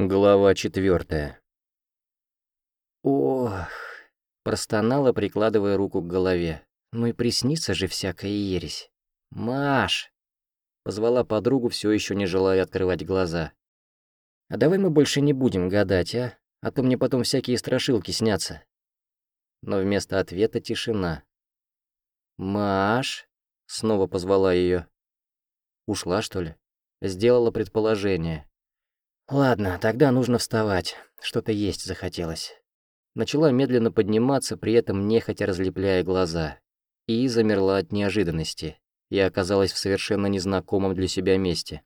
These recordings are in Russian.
Глава четвертая. Ох, простонала, прикладывая руку к голове. Ну и приснится же всякая ересь. Маш! Позвала подругу, все еще не желая открывать глаза. А давай мы больше не будем гадать, а? А то мне потом всякие страшилки снятся. Но вместо ответа тишина. «Маш!» — снова позвала ее. Ушла, что ли? Сделала предположение. Ладно, тогда нужно вставать. Что-то есть захотелось. Начала медленно подниматься, при этом нехотя разлепляя глаза. И замерла от неожиданности. И оказалась в совершенно незнакомом для себя месте.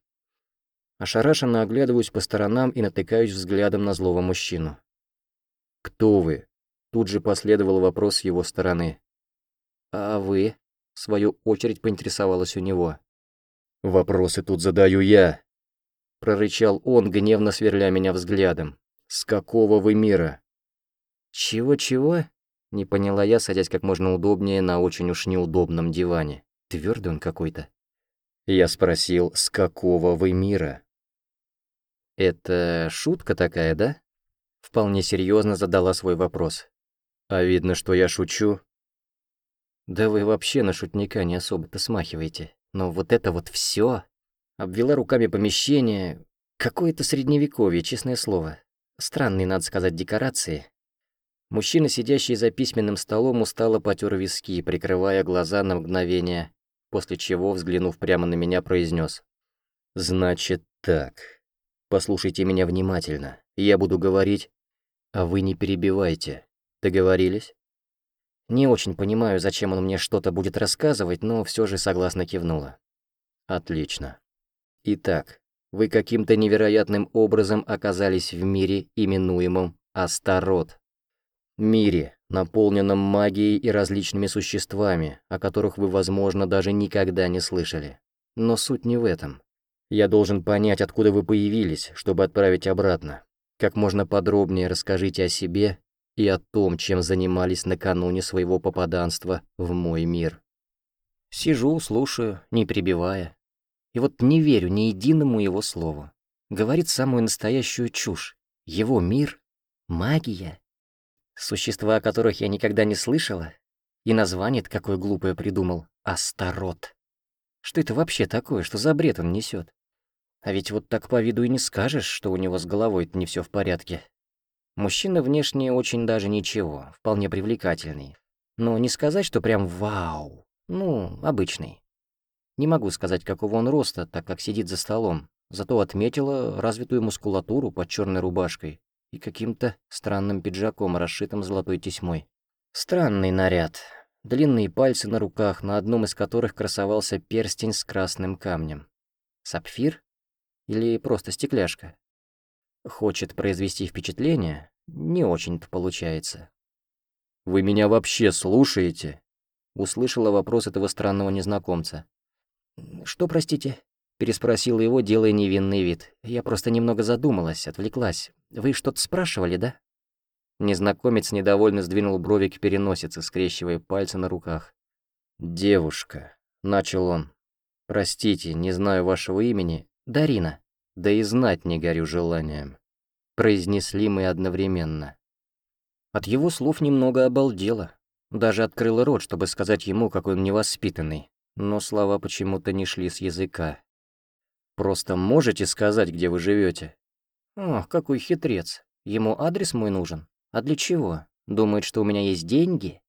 Ошарашенно оглядываюсь по сторонам и натыкаюсь взглядом на злого мужчину. «Кто вы?» Тут же последовал вопрос с его стороны. «А вы?» — в свою очередь поинтересовалась у него. «Вопросы тут задаю я», прорычал он, гневно сверля меня взглядом. «С какого вы мира?» «Чего-чего?» — не поняла я, садясь как можно удобнее на очень уж неудобном диване. Твердый он какой-то. Я спросил, «С какого вы мира?» «Это шутка такая, да?» Вполне серьезно задала свой вопрос. «А видно, что я шучу?» «Да вы вообще на шутника не особо-то смахиваете. Но вот это вот все Обвела руками помещение. Какое-то средневековье, честное слово. Странные, надо сказать, декорации. Мужчина, сидящий за письменным столом, устало потер виски, прикрывая глаза на мгновение, после чего, взглянув прямо на меня, произнес: «Значит так. Послушайте меня внимательно. Я буду говорить, а вы не перебивайте. Договорились?» Не очень понимаю, зачем он мне что-то будет рассказывать, но все же согласно кивнула. «Отлично. Итак, вы каким-то невероятным образом оказались в мире, именуемом Астарот. Мире, наполненном магией и различными существами, о которых вы, возможно, даже никогда не слышали. Но суть не в этом. Я должен понять, откуда вы появились, чтобы отправить обратно. Как можно подробнее расскажите о себе и о том, чем занимались накануне своего попаданства в мой мир. Сижу, слушаю, не прибивая. И вот не верю ни единому его слову. Говорит самую настоящую чушь. Его мир — магия. Существа, о которых я никогда не слышала. И название какое глупое придумал — Астарот. Что это вообще такое, что за бред он несет? А ведь вот так по виду и не скажешь, что у него с головой-то не все в порядке. Мужчина внешне очень даже ничего, вполне привлекательный. Но не сказать, что прям вау. Ну, обычный. Не могу сказать, какого он роста, так как сидит за столом, зато отметила развитую мускулатуру под черной рубашкой и каким-то странным пиджаком, расшитым золотой тесьмой. Странный наряд. Длинные пальцы на руках, на одном из которых красовался перстень с красным камнем. Сапфир? Или просто стекляшка? Хочет произвести впечатление? Не очень-то получается. «Вы меня вообще слушаете?» Услышала вопрос этого странного незнакомца. «Что, простите?» — переспросила его, делая невинный вид. «Я просто немного задумалась, отвлеклась. Вы что-то спрашивали, да?» Незнакомец недовольно сдвинул брови к переносице, скрещивая пальцы на руках. «Девушка», — начал он. «Простите, не знаю вашего имени. Дарина. Да и знать не горю желанием». Произнесли мы одновременно. От его слов немного обалдела. Даже открыла рот, чтобы сказать ему, какой он невоспитанный но слова почему-то не шли с языка. «Просто можете сказать, где вы живете? «О, какой хитрец. Ему адрес мой нужен. А для чего? Думает, что у меня есть деньги?»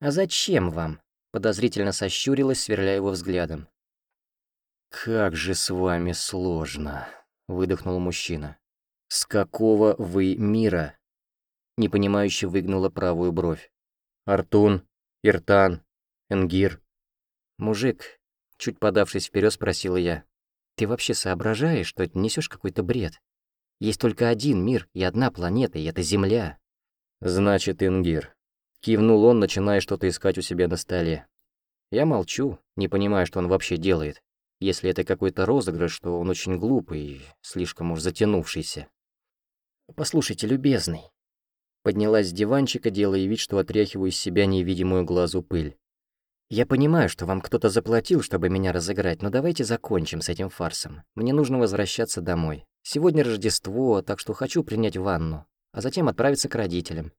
«А зачем вам?» — подозрительно сощурилась, сверляя его взглядом. «Как же с вами сложно», — выдохнул мужчина. «С какого вы мира?» Непонимающе выгнула правую бровь. «Артун, Иртан, Энгир, «Мужик», чуть подавшись вперед, спросила я, «ты вообще соображаешь, что несешь какой-то бред? Есть только один мир и одна планета, и это Земля». «Значит, Ингир», — кивнул он, начиная что-то искать у себя на столе. Я молчу, не понимая, что он вообще делает. Если это какой-то розыгрыш, то он очень глупый и слишком уж затянувшийся. «Послушайте, любезный». Поднялась с диванчика, делая вид, что отряхиваю из себя невидимую глазу пыль. «Я понимаю, что вам кто-то заплатил, чтобы меня разыграть, но давайте закончим с этим фарсом. Мне нужно возвращаться домой. Сегодня Рождество, так что хочу принять ванну, а затем отправиться к родителям.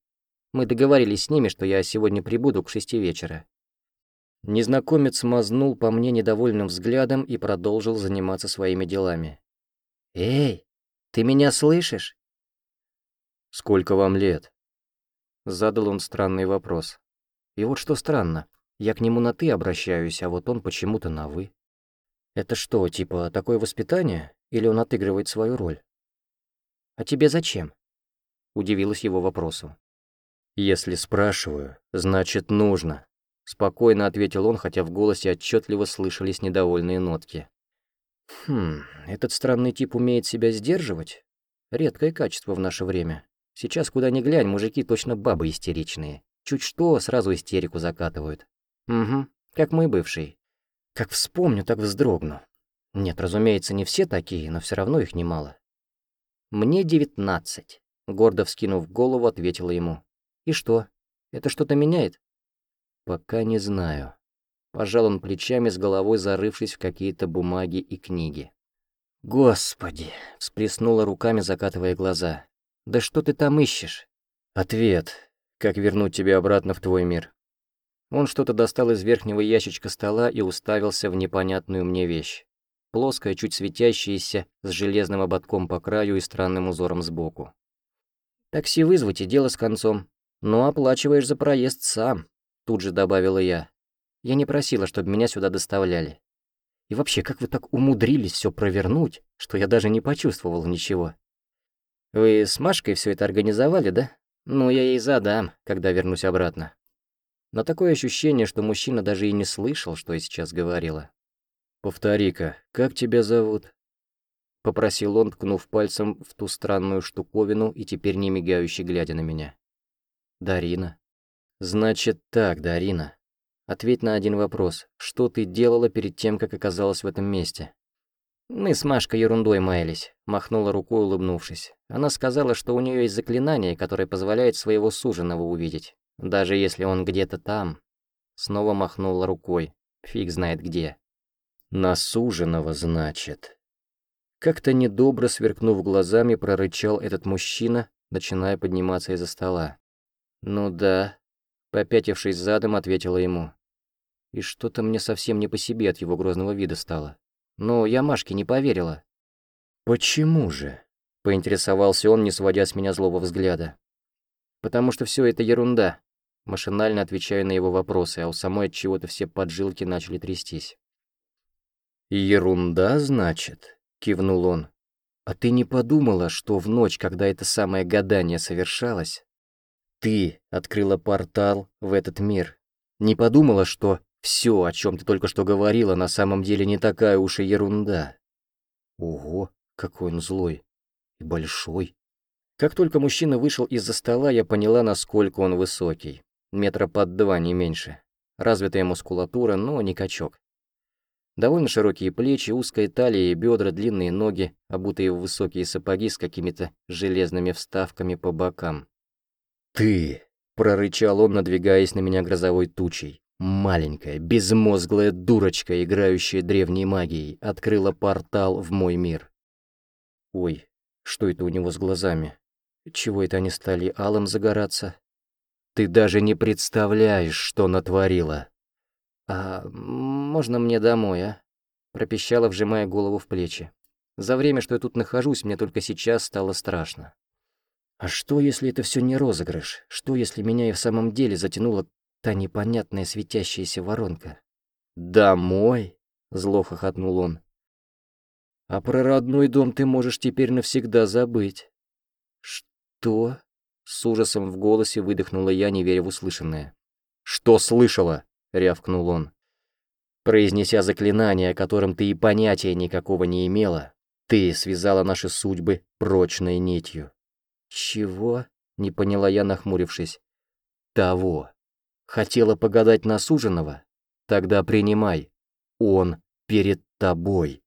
Мы договорились с ними, что я сегодня прибуду к шести вечера. Незнакомец мазнул по мне недовольным взглядом и продолжил заниматься своими делами. «Эй, ты меня слышишь?» «Сколько вам лет?» Задал он странный вопрос. И вот что странно, я к нему на «ты» обращаюсь, а вот он почему-то на «вы». Это что, типа, такое воспитание? Или он отыгрывает свою роль? «А тебе зачем?» Удивилась его вопросу. «Если спрашиваю, значит, нужно», — спокойно ответил он, хотя в голосе отчетливо слышались недовольные нотки. «Хм, этот странный тип умеет себя сдерживать? Редкое качество в наше время. Сейчас куда ни глянь, мужики точно бабы истеричные. Чуть что, сразу истерику закатывают. Угу, как мой бывший. Как вспомню, так вздрогну. Нет, разумеется, не все такие, но все равно их немало. Мне девятнадцать. Гордо вскинув голову, ответила ему. И что? Это что-то меняет? Пока не знаю. Пожал он плечами с головой, зарывшись в какие-то бумаги и книги. «Господи!» — всплеснула руками, закатывая глаза. «Да что ты там ищешь?» «Ответ. Как вернуть тебя обратно в твой мир?» Он что-то достал из верхнего ящичка стола и уставился в непонятную мне вещь. Плоская, чуть светящаяся, с железным ободком по краю и странным узором сбоку. «Такси вызвать и дело с концом. Но оплачиваешь за проезд сам», — тут же добавила я. «Я не просила, чтобы меня сюда доставляли. И вообще, как вы так умудрились все провернуть, что я даже не почувствовал ничего? Вы с Машкой все это организовали, да? Ну, я ей задам, когда вернусь обратно». Но такое ощущение, что мужчина даже и не слышал, что я сейчас говорила. «Повтори-ка, как тебя зовут?» Попросил он, ткнув пальцем в ту странную штуковину и теперь не мигающий, глядя на меня. «Дарина». «Значит так, Дарина. Ответь на один вопрос. Что ты делала перед тем, как оказалась в этом месте?» «Мы с Машкой ерундой маялись», — махнула рукой, улыбнувшись. Она сказала, что у нее есть заклинание, которое позволяет своего суженого увидеть. Даже если он где-то там. Снова махнула рукой. Фиг знает где. Насуженного, значит. Как-то недобро сверкнув глазами, прорычал этот мужчина, начиная подниматься из-за стола. «Ну да», — попятившись задом, ответила ему. И что-то мне совсем не по себе от его грозного вида стало. Но я Машке не поверила. «Почему же?» — поинтересовался он, не сводя с меня злого взгляда. «Потому что все это ерунда», Машинально отвечаю на его вопросы, а у самой от чего-то все поджилки начали трястись. «Ерунда, значит?» — кивнул он. «А ты не подумала, что в ночь, когда это самое гадание совершалось, ты открыла портал в этот мир? Не подумала, что все, о чем ты только что говорила, на самом деле не такая уж и ерунда?» Ого, какой он злой и большой. Как только мужчина вышел из-за стола, я поняла, насколько он высокий метра под два, не меньше. Развитая мускулатура, но не качок. Довольно широкие плечи, узкая талия и бедра, длинные ноги, обутые в высокие сапоги с какими-то железными вставками по бокам. «Ты!» — прорычал он, надвигаясь на меня грозовой тучей. Маленькая, безмозглая дурочка, играющая древней магией, открыла портал в мой мир. Ой, что это у него с глазами? Чего это они стали алым загораться? Ты даже не представляешь, что натворила. А можно мне домой, а? Пропищала, вжимая голову в плечи. За время, что я тут нахожусь, мне только сейчас стало страшно. А что, если это все не розыгрыш? Что, если меня и в самом деле затянула та непонятная светящаяся воронка? «Домой?» — зло хохотнул он. «А про родной дом ты можешь теперь навсегда забыть». «Что?» С ужасом в голосе выдохнула я, не веря в услышанное. «Что слышала?» — рявкнул он. Произнеся заклинание, о котором ты и понятия никакого не имела, ты связала наши судьбы прочной нитью. «Чего?» — не поняла я, нахмурившись. «Того. Хотела погадать на суженого? Тогда принимай. Он перед тобой».